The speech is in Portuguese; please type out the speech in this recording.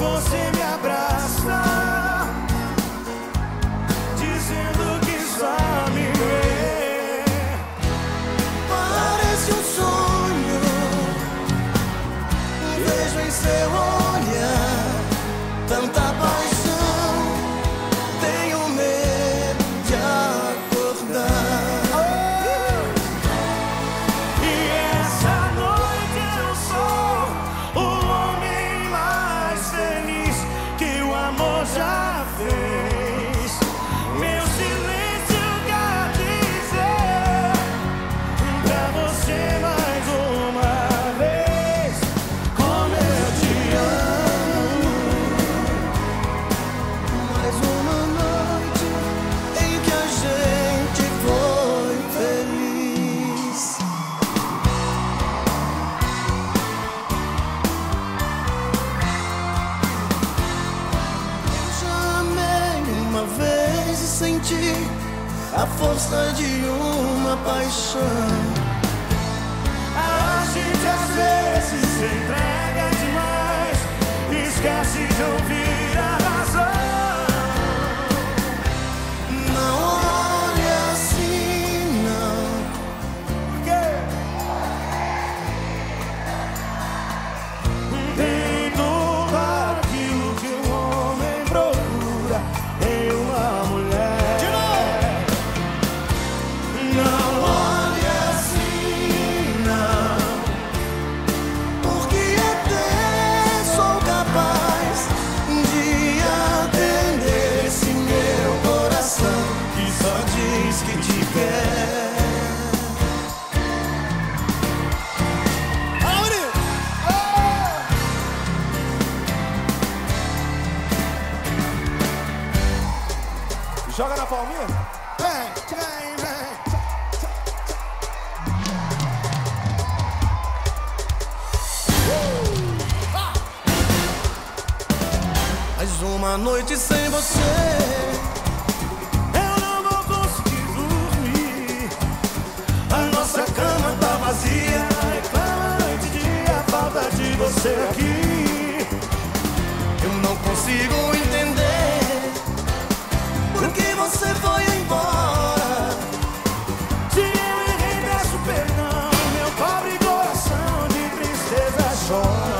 você me a força de uma paixão. A gente às vezes se entrega demais, esquece de ouvir a Joga na palminha. Uh! Mais uma noite sem você. Eu não vou conseguir dormir. A nossa cama tá vazia. É claro dia a falta de você aqui. Eu não consigo ir. Oh.